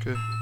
Okay.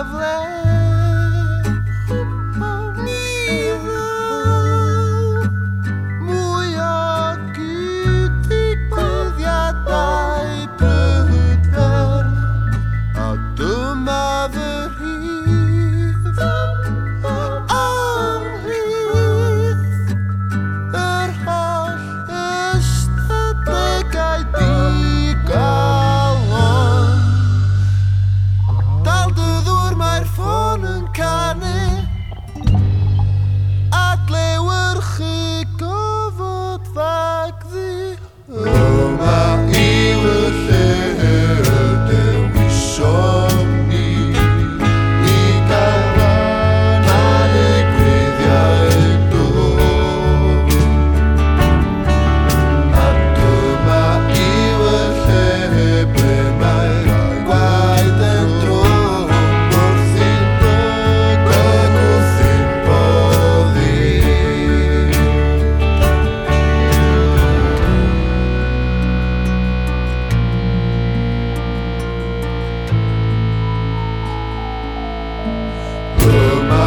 Dyma'n safle Yma